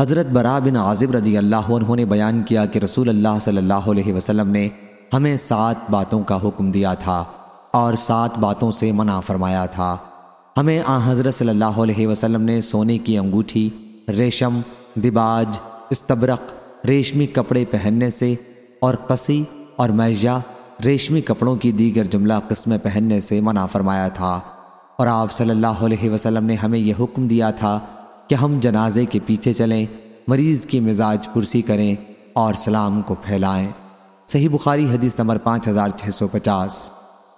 حضرت برا بن عازب رضی اللہ عنہ نے بیان کیا کہ رسول اللہ صلی اللہ علیہ وسلم نے ہمیں سات باتوں کا حکم دیا تھا اور سات باتوں سے منع فرمایا تھا۔ ہمیں آ حضرت صلی اللہ علیہ وسلم نے سونے کی انگوٹھی، ریشم، دباج، استبرق، ریشمی کپڑے پہننے سے اور قصی اور میجا ریشمی کپڑوں کی دیگر جملہ قسمیں پہننے سے منع فرمایا تھا۔ اور آپ صلی اللہ علیہ وسلم نے ہمیں یہ حکم دیا تھا کہ ہم جنازے کے پیچھے چلیں، مریض کی مزاج پرسی کریں اور سلام کو پھیلائیں۔ صحیح بخاری حدیث نمبر پانچ ہزار چھ سو پچاس۔